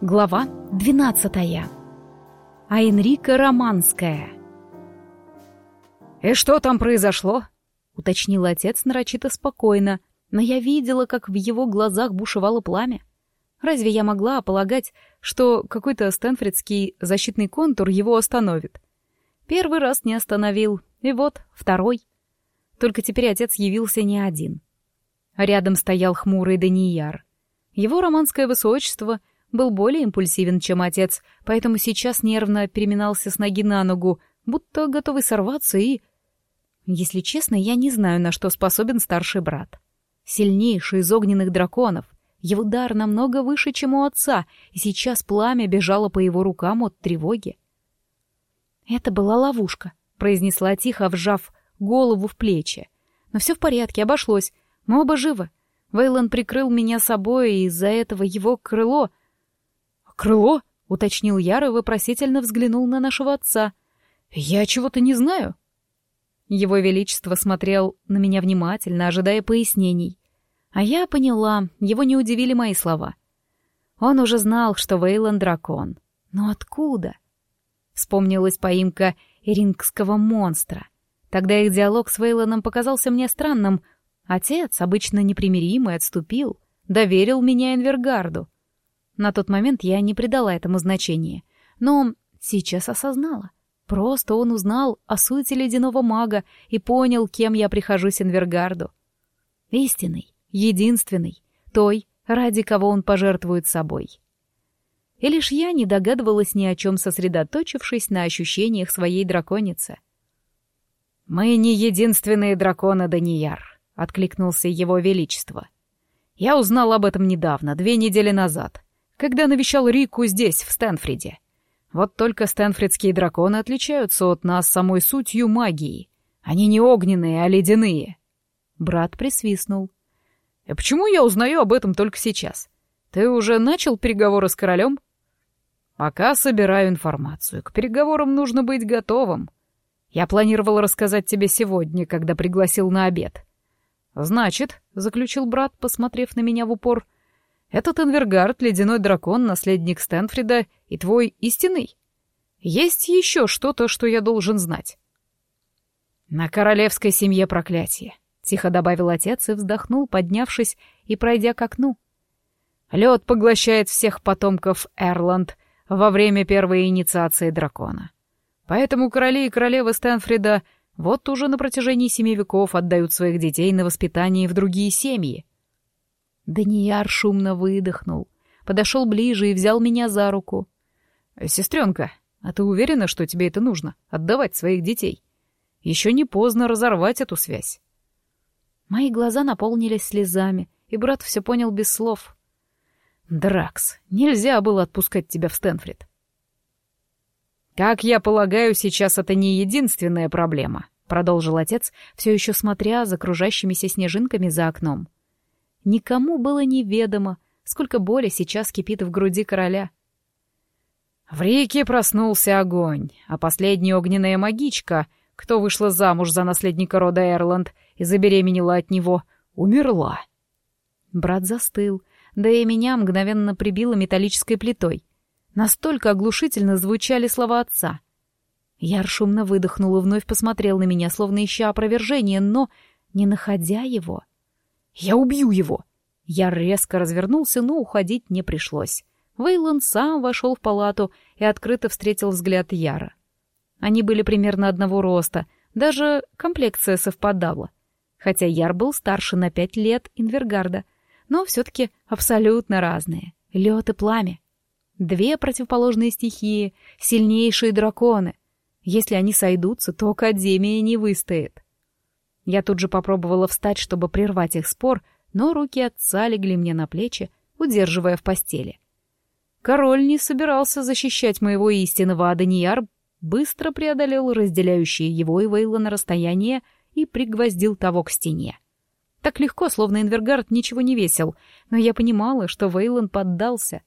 Глава 12. А Энрика Романская. «И что там произошло?» — уточнил отец нарочито спокойно, но я видела, как в его глазах бушевало пламя. Разве я могла полагать, что какой-то стэнфордский защитный контур его остановит? Первый раз не остановил, и вот второй. Только теперь отец явился не один. Рядом стоял хмурый Данияр. Его романское высочество — был более импульсивен, чем отец, поэтому сейчас нервно переминался с ноги на ногу, будто готовый сорваться и... Если честно, я не знаю, на что способен старший брат. Сильнейший из огненных драконов. Его дар намного выше, чем у отца, и сейчас пламя бежало по его рукам от тревоги. «Это была ловушка», — произнесла тихо, вжав голову в плечи. «Но все в порядке, обошлось. Мы оба живы. Вейлон прикрыл меня собой, и из-за этого его крыло «Крыло?» — уточнил Яр и вопросительно взглянул на нашего отца. «Я чего-то не знаю». Его Величество смотрел на меня внимательно, ожидая пояснений. А я поняла, его не удивили мои слова. Он уже знал, что Вейлон — дракон. Но откуда? Вспомнилась поимка эрингского монстра. Тогда их диалог с Вейлоном показался мне странным. Отец, обычно непримиримый, отступил, доверил меня Энвергарду. На тот момент я не придала этому значения, но сейчас осознала. Просто он узнал о сути ледяного мага и понял, кем я прихожусь Инвергарду. Истинный, единственный, той, ради кого он пожертвует собой. И лишь я не догадывалась ни о чем, сосредоточившись на ощущениях своей драконицы. «Мы не единственные драконы, Данияр», — откликнулся его величество. «Я узнал об этом недавно, две недели назад когда навещал Рику здесь, в Стэнфриде. Вот только стэнфридские драконы отличаются от нас самой сутью магии. Они не огненные, а ледяные. Брат присвистнул. «И почему я узнаю об этом только сейчас? Ты уже начал переговоры с королем?» «Пока собираю информацию. К переговорам нужно быть готовым. Я планировал рассказать тебе сегодня, когда пригласил на обед». «Значит», — заключил брат, посмотрев на меня в упор, — этот Энвергард, ледяной дракон, наследник Стэнфрида и твой истинный. Есть еще что-то, что я должен знать?» «На королевской семье проклятие», — тихо добавил отец и вздохнул, поднявшись и пройдя к окну. «Лед поглощает всех потомков Эрланд во время первой инициации дракона. Поэтому короли и королевы Стэнфрида вот уже на протяжении семи веков отдают своих детей на воспитание в другие семьи. Данияр шумно выдохнул, подошел ближе и взял меня за руку. «Сестренка, а ты уверена, что тебе это нужно? Отдавать своих детей? Еще не поздно разорвать эту связь». Мои глаза наполнились слезами, и брат все понял без слов. «Дракс, нельзя было отпускать тебя в Стэнфрид». «Как я полагаю, сейчас это не единственная проблема», — продолжил отец, все еще смотря за кружащимися снежинками за окном. Никому было неведомо, сколько боли сейчас кипит в груди короля. В реке проснулся огонь, а последняя огненная магичка, кто вышла замуж за наследника рода Эрланд и забеременела от него, умерла. Брат застыл, да и меня мгновенно прибило металлической плитой. Настолько оглушительно звучали слова отца. Яр шумно выдохнул и вновь посмотрел на меня, словно ища опровержения, но, не находя его, я убью его!» Я резко развернулся, но уходить не пришлось. Вейлон сам вошел в палату и открыто встретил взгляд Яра. Они были примерно одного роста, даже комплекция совпадала. Хотя Яр был старше на пять лет Инвергарда, но все-таки абсолютно разные. Лед и пламя. Две противоположные стихии, сильнейшие драконы. Если они сойдутся, то Академия не выстоит. Я тут же попробовала встать, чтобы прервать их спор, но руки отца легли мне на плечи, удерживая в постели. Король не собирался защищать моего истинного, а Данияр быстро преодолел разделяющее его и Вейлона расстояние и пригвоздил того к стене. Так легко, словно Инвергард ничего не весил, но я понимала, что Вейлон поддался,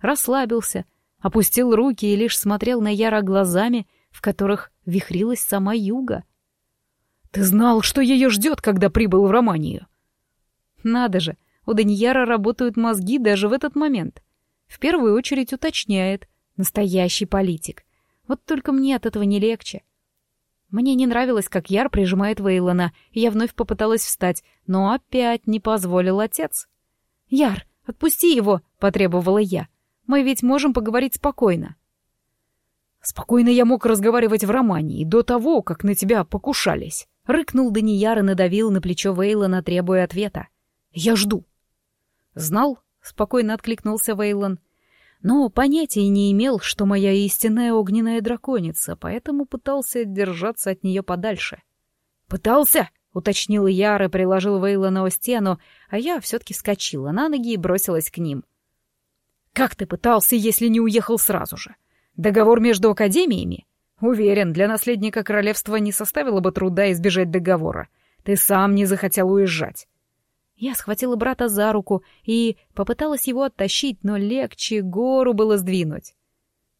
расслабился, опустил руки и лишь смотрел на Яра глазами, в которых вихрилась сама юга — ты знал, что ее ждет, когда прибыл в Романию? Надо же, у Данияра работают мозги даже в этот момент. В первую очередь уточняет. Настоящий политик. Вот только мне от этого не легче. Мне не нравилось, как Яр прижимает Вейлона, и я вновь попыталась встать, но опять не позволил отец. «Яр, отпусти его!» — потребовала я. «Мы ведь можем поговорить спокойно». «Спокойно я мог разговаривать в романе и до того, как на тебя покушались», — рыкнул Данияр и надавил на плечо Вейлона, требуя ответа. «Я жду». «Знал?» — спокойно откликнулся Вейлон но понятия не имел, что моя истинная огненная драконица, поэтому пытался держаться от нее подальше. «Пытался?» — уточнил Яр и приложил Вейлона о стену, а я все-таки вскочила на ноги и бросилась к ним. «Как ты пытался, если не уехал сразу же? Договор между академиями? Уверен, для наследника королевства не составило бы труда избежать договора. Ты сам не захотел уезжать. Я схватила брата за руку и попыталась его оттащить, но легче гору было сдвинуть.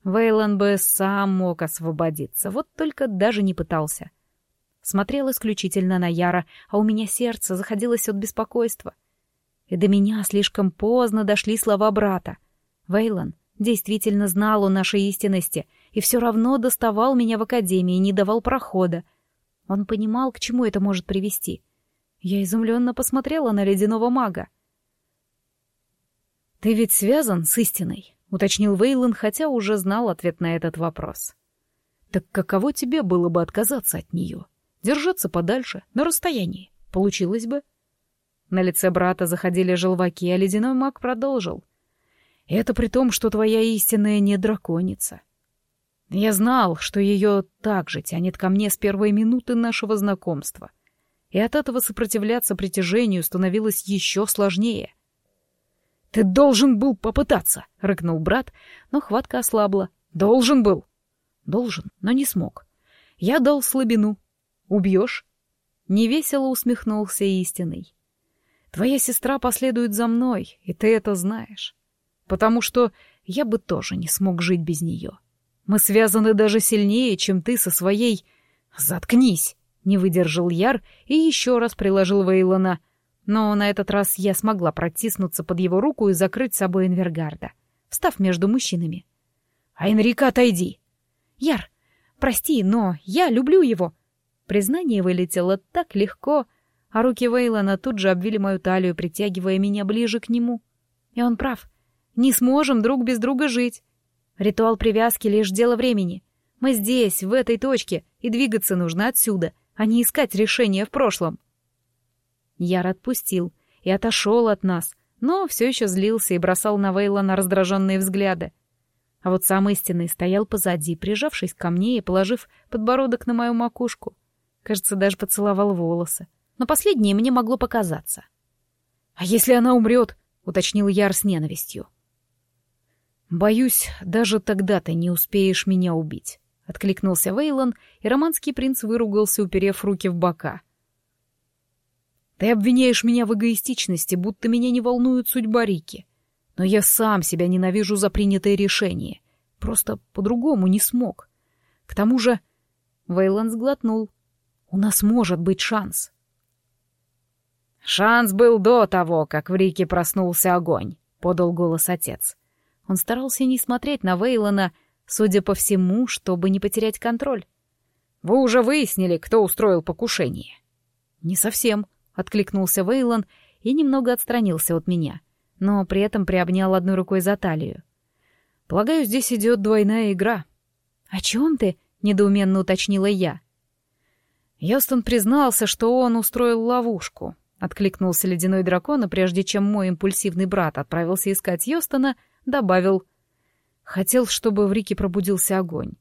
Вейлон бы сам мог освободиться, вот только даже не пытался. Смотрел исключительно на Яра, а у меня сердце заходилось от беспокойства. И до меня слишком поздно дошли слова брата. Вейлон действительно знал о нашей истинности и все равно доставал меня в академии не давал прохода. Он понимал, к чему это может привести — я изумленно посмотрела на ледяного мага. «Ты ведь связан с истиной», — уточнил Вейлон, хотя уже знал ответ на этот вопрос. «Так каково тебе было бы отказаться от нее? Держаться подальше, на расстоянии? Получилось бы?» На лице брата заходили желваки, а ледяной маг продолжил. «Это при том, что твоя истинная не драконица. Я знал, что ее так же тянет ко мне с первой минуты нашего знакомства — и от этого сопротивляться притяжению становилось еще сложнее. «Ты должен был попытаться!» — рыкнул брат, но хватка ослабла. «Должен был!» «Должен, но не смог. Я дал слабину. Убьешь?» Невесело усмехнулся истинный. «Твоя сестра последует за мной, и ты это знаешь. Потому что я бы тоже не смог жить без нее. Мы связаны даже сильнее, чем ты со своей... Заткнись!» Не выдержал Яр и еще раз приложил Вейлона. Но на этот раз я смогла протиснуться под его руку и закрыть собой Энвергарда, встав между мужчинами. «А Энрика, отойди!» «Яр, прости, но я люблю его!» Признание вылетело так легко, а руки Вейлона тут же обвили мою талию, притягивая меня ближе к нему. И он прав. Не сможем друг без друга жить. Ритуал привязки — лишь дело времени. Мы здесь, в этой точке, и двигаться нужно отсюда — а не искать решения в прошлом. Яр отпустил и отошел от нас, но все еще злился и бросал на Вейлона раздраженные взгляды. А вот сам истинный стоял позади, прижавшись ко мне и положив подбородок на мою макушку. Кажется, даже поцеловал волосы. Но последнее мне могло показаться. «А если она умрет?» — уточнил Яр с ненавистью. «Боюсь, даже тогда ты не успеешь меня убить». — откликнулся Вейлон, и романский принц выругался, уперев руки в бока. «Ты обвиняешь меня в эгоистичности, будто меня не волнует судьба Рики. Но я сам себя ненавижу за принятое решение. Просто по-другому не смог. К тому же...» Вейлон сглотнул. «У нас может быть шанс». «Шанс был до того, как в Рике проснулся огонь», — подал голос отец. Он старался не смотреть на Вейлона, — Судя по всему, чтобы не потерять контроль. Вы уже выяснили, кто устроил покушение? Не совсем, откликнулся Вейлон и немного отстранился от меня, но при этом приобнял одной рукой за талию. Полагаю, здесь идет двойная игра. О чем ты? недоуменно уточнила я. Йостон признался, что он устроил ловушку. Откликнулся ледяной дракон, и прежде чем мой импульсивный брат отправился искать Йостона, добавил Хотел, чтобы в Рике пробудился огонь.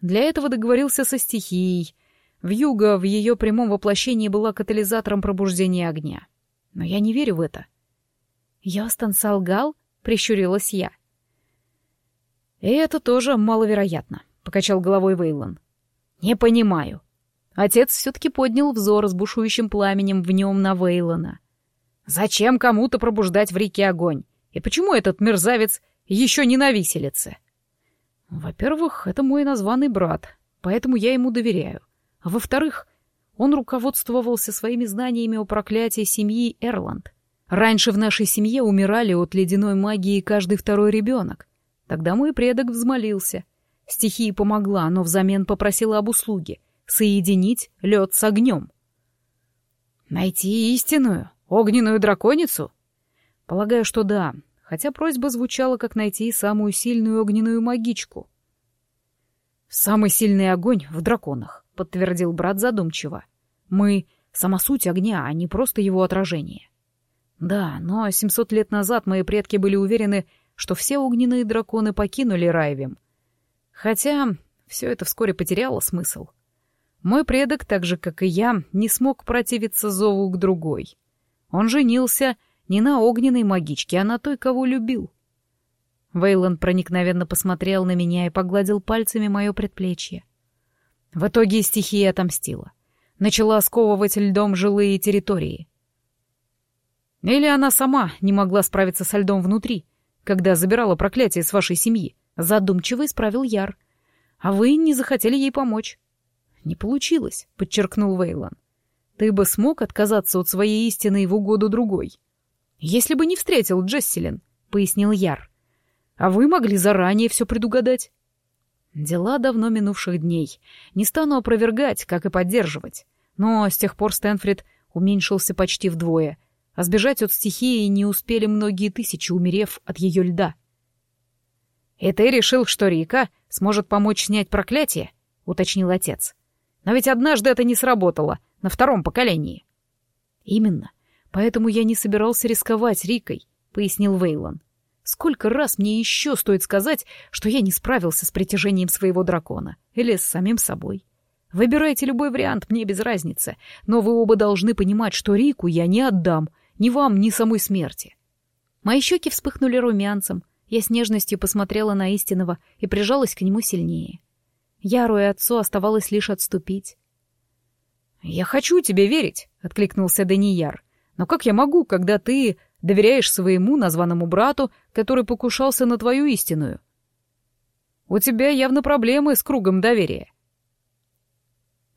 Для этого договорился со стихией. Вьюга в ее прямом воплощении была катализатором пробуждения огня. Но я не верю в это. «Йостон солгал?» — прищурилась я. «И это тоже маловероятно», — покачал головой Вейлон. «Не понимаю». Отец все-таки поднял взор с бушующим пламенем в нем на Вейлона. «Зачем кому-то пробуждать в реке огонь? И почему этот мерзавец еще не на виселице. Во-первых, это мой названный брат, поэтому я ему доверяю. А во-вторых, он руководствовался своими знаниями о проклятии семьи Эрланд. Раньше в нашей семье умирали от ледяной магии каждый второй ребенок. Тогда мой предок взмолился. Стихия помогла, но взамен попросила об услуге — соединить лед с огнем. Найти истинную, огненную драконицу? Полагаю, что да, хотя просьба звучала, как найти самую сильную огненную магичку. «Самый сильный огонь в драконах», — подтвердил брат задумчиво. «Мы — сама суть огня, а не просто его отражение». Да, но 700 лет назад мои предки были уверены, что все огненные драконы покинули Райвим. Хотя все это вскоре потеряло смысл. Мой предок, так же, как и я, не смог противиться зову к другой. Он женился не на огненной магичке, а на той, кого любил. Вейланд проникновенно посмотрел на меня и погладил пальцами мое предплечье. В итоге стихия отомстила. Начала сковывать льдом жилые территории. Или она сама не могла справиться со льдом внутри, когда забирала проклятие с вашей семьи, задумчиво исправил Яр. А вы не захотели ей помочь. «Не получилось», — подчеркнул Вейлон. «Ты бы смог отказаться от своей истины в угоду другой?» «Если бы не встретил Джесселин», — пояснил Яр. «А вы могли заранее все предугадать». Дела давно минувших дней. Не стану опровергать, как и поддерживать. Но с тех пор Стэнфрид уменьшился почти вдвое, а сбежать от стихии не успели многие тысячи, умерев от ее льда. «И ты решил, что Рика сможет помочь снять проклятие?» — уточнил отец. Но ведь однажды это не сработало, на втором поколении. Именно. Поэтому я не собирался рисковать Рикой, пояснил Вейлон. Сколько раз мне еще стоит сказать, что я не справился с притяжением своего дракона или с самим собой? Выбирайте любой вариант, мне без разницы, но вы оба должны понимать, что Рику я не отдам, ни вам, ни самой смерти. Мои щеки вспыхнули румянцем, я с нежностью посмотрела на истинного и прижалась к нему сильнее. Яру и отцу оставалось лишь отступить. «Я хочу тебе верить», — откликнулся Данияр. «Но как я могу, когда ты доверяешь своему названному брату, который покушался на твою истинную? У тебя явно проблемы с кругом доверия».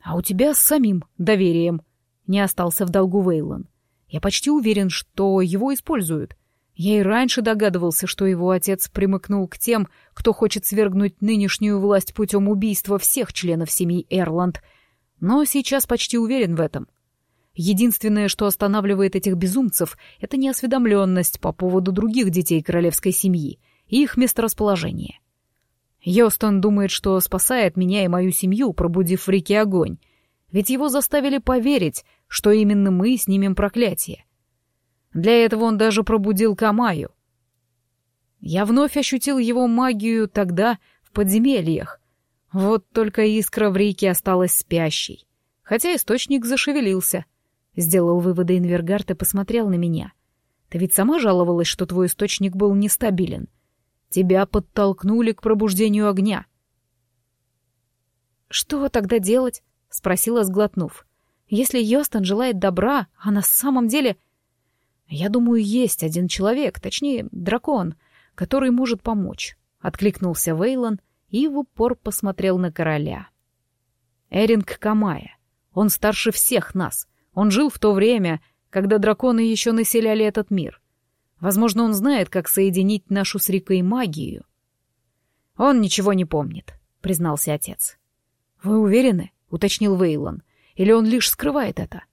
«А у тебя с самим доверием», — не остался в долгу Вейлон. «Я почти уверен, что его используют. Я и раньше догадывался, что его отец примыкнул к тем, кто хочет свергнуть нынешнюю власть путем убийства всех членов семьи Эрланд, но сейчас почти уверен в этом. Единственное, что останавливает этих безумцев, это неосведомленность по поводу других детей королевской семьи и их месторасположение. Йостон думает, что спасает меня и мою семью, пробудив в реке огонь, ведь его заставили поверить, что именно мы снимем проклятие. Для этого он даже пробудил Камаю. Я вновь ощутил его магию тогда в подземельях. Вот только искра в реке осталась спящей. Хотя источник зашевелился. Сделал выводы Инвергард и посмотрел на меня. Ты ведь сама жаловалась, что твой источник был нестабилен. Тебя подтолкнули к пробуждению огня. «Что тогда делать?» — спросила, сглотнув. «Если Йостон желает добра, а на самом деле...» «Я думаю, есть один человек, точнее, дракон, который может помочь», — откликнулся Вейлон и в упор посмотрел на короля. «Эринг Камая. Он старше всех нас. Он жил в то время, когда драконы еще населяли этот мир. Возможно, он знает, как соединить нашу с Рикой магию». «Он ничего не помнит», — признался отец. «Вы уверены?» — уточнил Вейлон. «Или он лишь скрывает это?»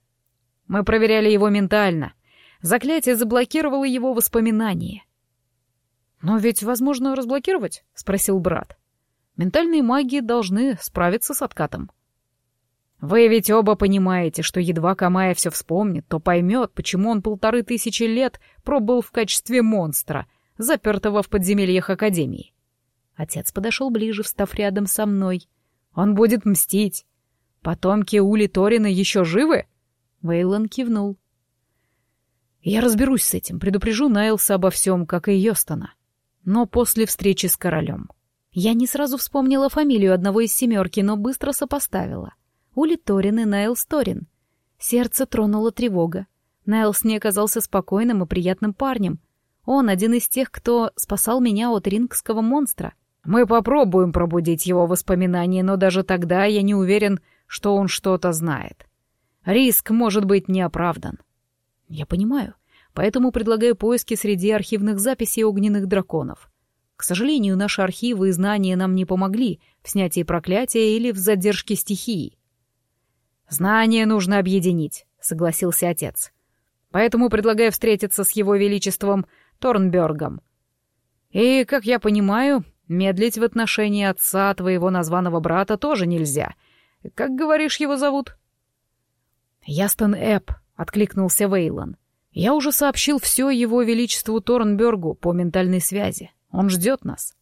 «Мы проверяли его ментально. Заклятие заблокировало его воспоминания. «Но ведь возможно разблокировать?» — спросил брат. «Ментальные маги должны справиться с откатом». «Вы ведь оба понимаете, что едва Камая все вспомнит, то поймет, почему он полторы тысячи лет пробыл в качестве монстра, запертого в подземельях Академии». Отец подошел ближе, встав рядом со мной. «Он будет мстить. Потомки Ули Торина еще живы?» Вейлон кивнул. Я разберусь с этим, предупрежу Найлса обо всем, как и Йостона. Но после встречи с королем. Я не сразу вспомнила фамилию одного из семерки, но быстро сопоставила. Ули Торин и Найлс Торин. Сердце тронула тревога. Найлс не оказался спокойным и приятным парнем. Он один из тех, кто спасал меня от рингского монстра. Мы попробуем пробудить его воспоминания, но даже тогда я не уверен, что он что-то знает. Риск может быть неоправдан. Я понимаю. поэтому предлагаю поиски среди архивных записей огненных драконов. К сожалению, наши архивы и знания нам не помогли в снятии проклятия или в задержке стихии. «Знания нужно объединить», — согласился отец. «Поэтому предлагаю встретиться с его величеством Торнбергом. И, как я понимаю, медлить в отношении отца твоего названного брата тоже нельзя. Как, говоришь, его зовут?» «Ястон Эп», — откликнулся Вейлон. «Я уже сообщил все его величеству Торнбергу по ментальной связи. Он ждет нас».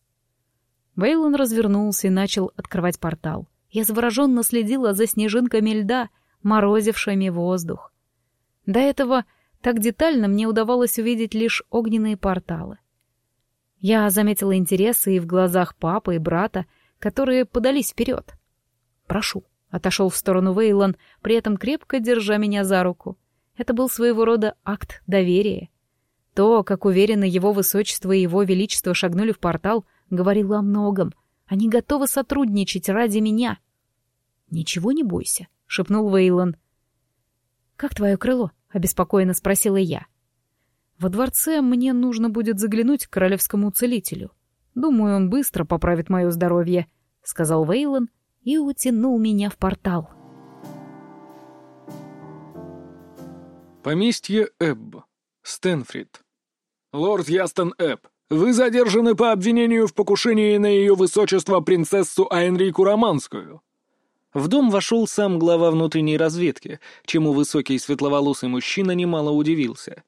Вейлон развернулся и начал открывать портал. Я завороженно следила за снежинками льда, морозившими воздух. До этого так детально мне удавалось увидеть лишь огненные порталы. Я заметила интересы и в глазах папы и брата, которые подались вперед. «Прошу», — отошел в сторону Вейлон, при этом крепко держа меня за руку. Это был своего рода акт доверия. То, как уверенно его высочество и его величество шагнули в портал, говорило о многом. Они готовы сотрудничать ради меня. «Ничего не бойся», — шепнул Вейлон. «Как твое крыло?» — обеспокоенно спросила я. «Во дворце мне нужно будет заглянуть к королевскому целителю. Думаю, он быстро поправит мое здоровье», — сказал Вейлон и утянул меня в портал. Поместье Эбб. Стэнфрид. «Лорд Ястон Эбб, вы задержаны по обвинению в покушении на ее высочество принцессу Айнрику Романскую». В дом вошел сам глава внутренней разведки, чему высокий светловолосый мужчина немало удивился.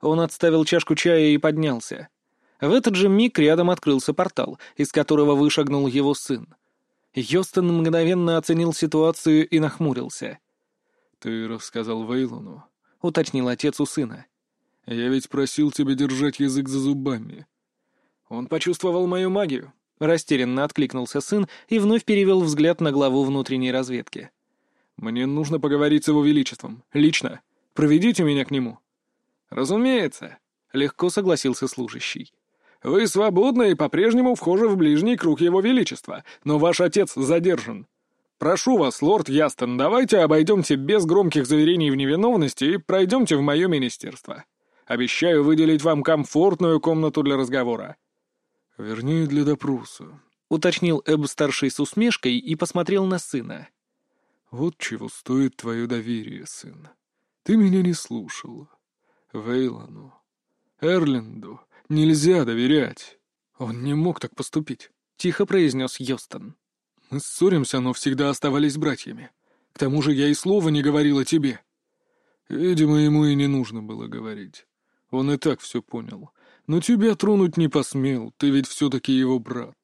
Он отставил чашку чая и поднялся. В этот же миг рядом открылся портал, из которого вышагнул его сын. Йостон мгновенно оценил ситуацию и нахмурился. «Ты рассказал Вейлону?» — уточнил отец у сына. Я ведь просил тебя держать язык за зубами. Он почувствовал мою магию. Растерянно откликнулся сын и вновь перевел взгляд на главу внутренней разведки. «Мне нужно поговорить с его величеством. Лично. Проведите меня к нему». «Разумеется», — легко согласился служащий. «Вы свободны и по-прежнему вхожи в ближний круг его величества, но ваш отец задержан. Прошу вас, лорд Ястон, давайте обойдемте без громких заверений в невиновности и пройдемте в мое министерство». Обещаю выделить вам комфортную комнату для разговора». «Вернее, для допроса», — уточнил Эб-старший с усмешкой и посмотрел на сына. «Вот чего стоит твое доверие, сын. Ты меня не слушал. Вейлану, Эрленду нельзя доверять. Он не мог так поступить», — тихо произнес Йостон. «Мы ссоримся, но всегда оставались братьями. К тому же я и слова не говорил о тебе». Видимо, ему и не нужно было говорить. Он и так все понял. Но тебя тронуть не посмел, ты ведь все-таки его брат.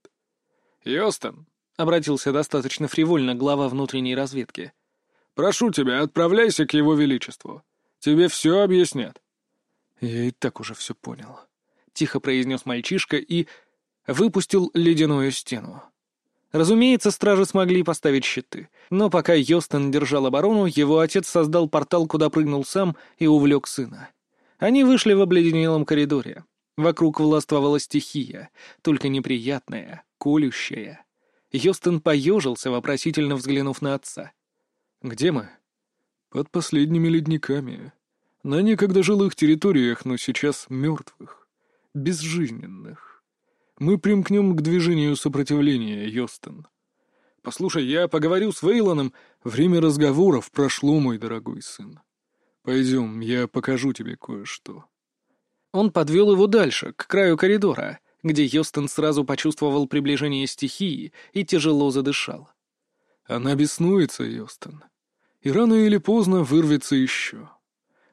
«Йостон», — обратился достаточно фривольно глава внутренней разведки, — «прошу тебя, отправляйся к его величеству. Тебе все объяснят». «Я и так уже все понял», — тихо произнес мальчишка и выпустил ледяную стену. Разумеется, стражи смогли поставить щиты, но пока Йостон держал оборону, его отец создал портал, куда прыгнул сам и увлек сына. Они вышли в обледенелом коридоре. Вокруг властвовала стихия, только неприятная, колющая. Йостон поежился, вопросительно взглянув на отца. «Где мы?» «Под последними ледниками. На некогда жилых территориях, но сейчас мертвых, безжизненных. Мы примкнем к движению сопротивления, Йостон. Послушай, я поговорю с Вейлоном. Время разговоров прошло, мой дорогой сын. «Пойдем, я покажу тебе кое-что». Он подвел его дальше, к краю коридора, где Йостон сразу почувствовал приближение стихии и тяжело задышал. «Она беснуется, Йостон, и рано или поздно вырвется еще.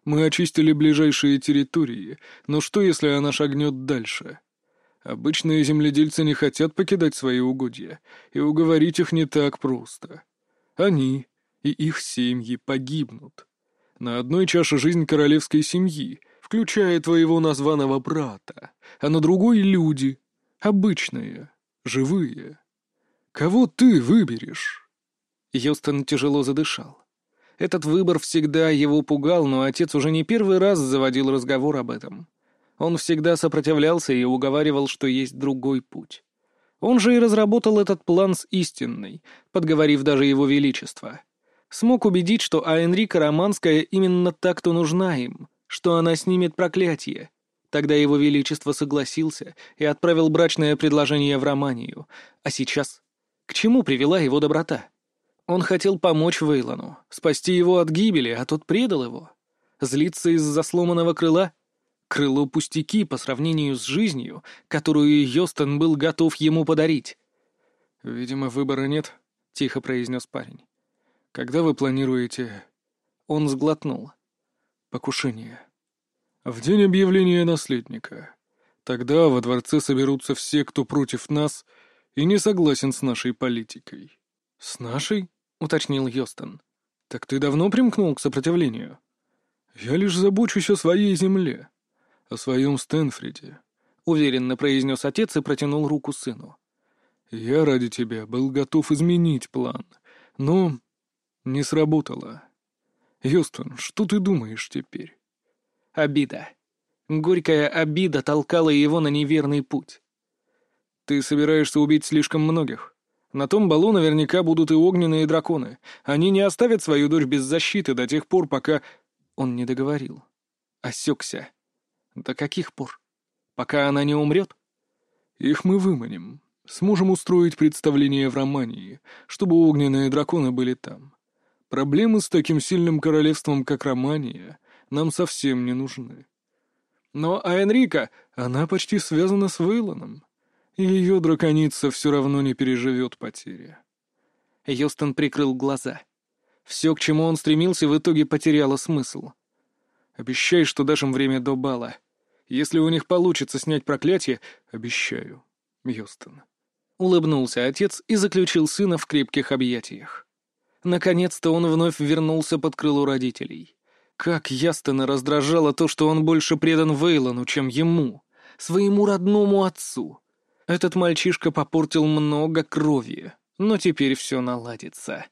Мы очистили ближайшие территории, но что, если она шагнет дальше?» Обычные земледельцы не хотят покидать свои угодья, и уговорить их не так просто. Они и их семьи погибнут. На одной чаше жизнь королевской семьи, включая твоего названного брата, а на другой — люди, обычные, живые. Кого ты выберешь?» Йостон тяжело задышал. Этот выбор всегда его пугал, но отец уже не первый раз заводил разговор об этом. Он всегда сопротивлялся и уговаривал, что есть другой путь. Он же и разработал этот план с истинной, подговорив даже его величество смог убедить, что Аэнрика Романская именно так-то нужна им, что она снимет проклятие. Тогда его величество согласился и отправил брачное предложение в Романию. А сейчас? К чему привела его доброта? Он хотел помочь Вейлону, спасти его от гибели, а тот предал его. Злиться из-за сломанного крыла? Крыло пустяки по сравнению с жизнью, которую Йостон был готов ему подарить. «Видимо, выбора нет», — тихо произнес парень. «Когда вы планируете...» Он сглотнул. «Покушение». «В день объявления наследника. Тогда во дворце соберутся все, кто против нас и не согласен с нашей политикой». «С нашей?» — уточнил Йостон. «Так ты давно примкнул к сопротивлению?» «Я лишь забочусь о своей земле о своем Стэнфриде», — уверенно произнес отец и протянул руку сыну. «Я ради тебя был готов изменить план, но не сработало. Юстон, что ты думаешь теперь?» Обида. Горькая обида толкала его на неверный путь. «Ты собираешься убить слишком многих. На том балу наверняка будут и огненные драконы. Они не оставят свою дочь без защиты до тех пор, пока...» Он не договорил. Осекся. До каких пор? Пока она не умрет? Их мы выманим. Сможем устроить представление в Романии, чтобы огненные драконы были там. Проблемы с таким сильным королевством, как Романия, нам совсем не нужны. Но а Энрика, она почти связана с Вейлоном. Ее драконица все равно не переживет потери. Йостон прикрыл глаза. Все, к чему он стремился, в итоге потеряло смысл. Обещай, что дашь им время до бала. Если у них получится снять проклятие, обещаю. Юстон. Улыбнулся отец и заключил сына в крепких объятиях. Наконец-то он вновь вернулся под крыло родителей. Как Ястона раздражало то, что он больше предан Вейлону, чем ему, своему родному отцу. Этот мальчишка попортил много крови, но теперь все наладится.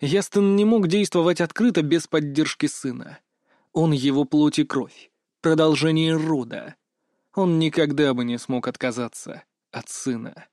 Ястон не мог действовать открыто без поддержки сына. Он его плоть и кровь, продолжение рода. Он никогда бы не смог отказаться от сына.